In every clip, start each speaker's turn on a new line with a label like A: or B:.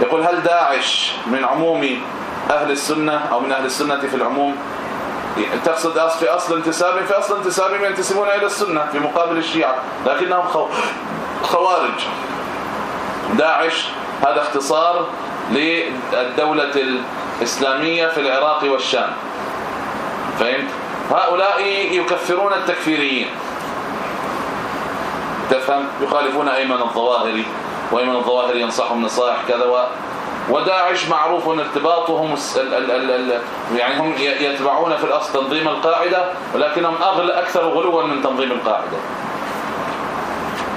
A: يقول هل داعش من عموم أهل السنة أو من أهل السنة في العموم تقصد في أصل انتسابهم في أصل انتسابهم ينتسبون إلى السنة في مقابل الشيعة لكنهم خوارج. داعش هذا اختصار للدولة الإسلامية في العراق والشام. فهمت؟ هؤلاء يكفرون التكفيريين. تفهم؟ يخالفون أيمن الظواهري. وايمن الظواهري ينصحهم نصائح كذا و وداعش معروف ارتباطهم ال ال ال ال يعني هم يتبعون في الأصل تنظيم القاعدة ولكنهم أغلى أكثر غلوا من تنظيم القاعدة.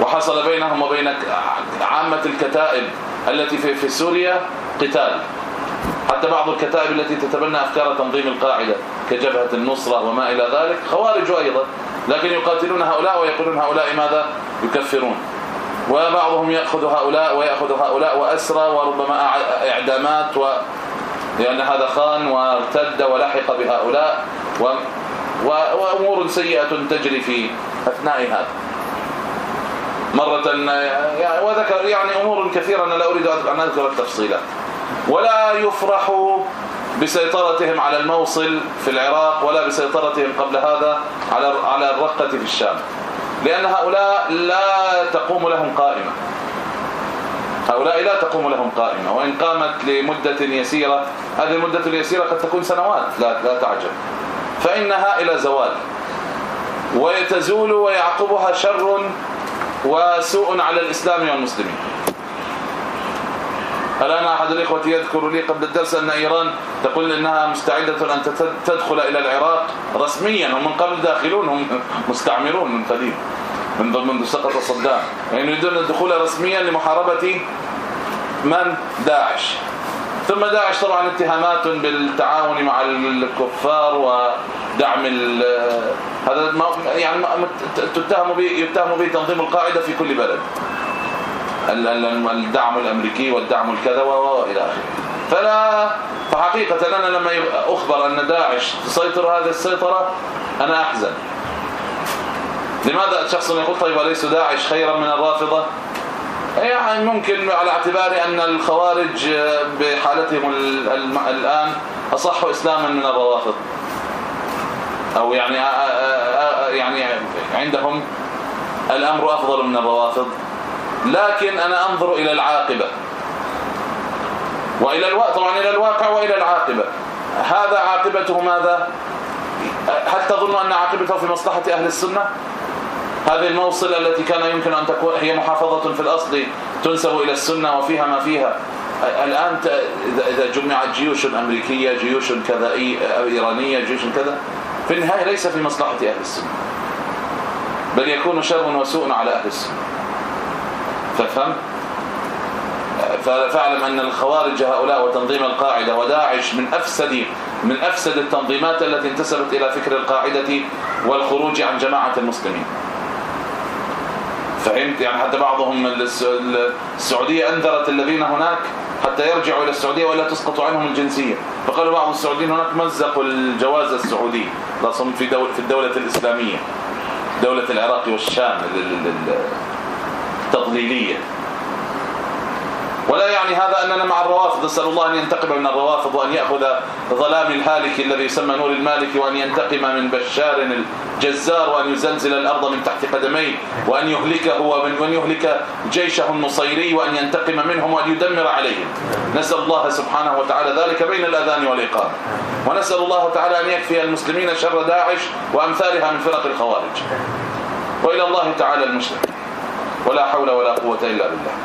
A: وحصل بينهم وبين عامة الكتائب التي في في سوريا قتال. حتى بعض الكتائب التي تتبنى أفكار تنظيم القاعدة كجبهة النصرة وما إلى ذلك خوارج أيضا لكن يقاتلون هؤلاء ويقولون هؤلاء ماذا؟ يكفرون. وبعضهم يأخذ هؤلاء ويأخذ هؤلاء وأسرى وربما إعدامات و لأن هذا خان وارتد ولحق بهؤلاء و وأمور سيئة تجري في أثناء هذا. مرة يعني وذكر يعني أمور كثيرة أنا لا أريد أن أذكر التفصيلات. ولا يفرح بسيطرتهم على الموصل في العراق ولا بسيطرتهم قبل هذا على على الرقة في الشام. لأن هؤلاء لا تقوم لهم قائمة. هؤلاء لا تقوم لهم قائمة. وإن قامت لمدة يسيرة هذه المدة اليسيرة قد تكون سنوات لا لا تعجب. فإنها إلى زوال. ويتزول ويعقبها شر وسوء على الإسلام والمسلمين. الآن أحد الإخوة يذكر لي قبل الدرس أن إيران تقول إنها مستعدة ان تدخل إلى العراق رسميا هم من قبل داخلون هم مستعمرون من قديم من منذ سقط صدام. يعني يريدون الدخول رسميا لمحاربة من؟ داعش. ثم داعش طبعا اتهامات بالتعاون مع الكفار ودعم هذا يعني تتهم به يتهم به تنظيم القاعدة في كل بلد. الدعم الأمريكي والدعم الكذا والى آخره. فلا فحقيقة أنا لما أخبر أن داعش تسيطر هذه السيطرة أنا أحزن. لماذا شخص يقول طيب أليس داعش خيرا من الرافضة؟ يعني ممكن على اعتبار أن الخوارج بحالتهم الآن أصح إسلاما من الروافض. أو يعني يعني عندهم الأمر أفضل من الروافض. لكن أنا أنظر إلى العاقبة. وإلى الواقع طبعا إلى الواقع وإلى العاقبة. هذا عاقبته ماذا؟ هل تظن أن عاقبته في مصلحة أهل السنة؟ هذه الموصل التي كان يمكن أن تكون هي محافظة في الأصل تنسب إلى السنة وفيها ما فيها. الآن إذا جمعت جيوش أمريكية جيوش كذا إيرانية جيوش كذا في النهاية ليس في مصلحة أهل السنة. بل يكون شر وسوء على أهل السنة. تفهم؟ فاعلم أن الخوارج هؤلاء وتنظيم القاعدة وداعش من أفسد من أفسد التنظيمات التي انتسبت إلى فكر القاعدة والخروج عن جماعة المسلمين. فهمت؟ يعني حتى بعضهم السعودية أنذرت الذين هناك حتى يرجعوا إلى السعودية ولا تسقط عنهم الجنسية. فقالوا بعض السعوديين هناك مزقوا الجواز السعودي خاصة في في الدولة الإسلامية دولة العراق والشام تضليليه ولا يعني هذا أننا مع الروافض نسأل الله أن ينتقم من الروافض وأن يأخذ ظلام الهالك الذي يسمى نور المالك وأن ينتقم من بشار الجزار وأن يزلزل الأرض من تحت قدميه وأن يهلكه وأن يهلك جيشه النصيري وأن ينتقم منهم وأن يدمر عليهم. نسأل الله سبحانه وتعالى ذلك بين الأذان والإقامة. ونسأل الله تعالى أن يكفي المسلمين شر داعش وأمثالها من فرق الخوارج. وإلى الله تعالى المشرك ولا حول ولا قوة إلا بالله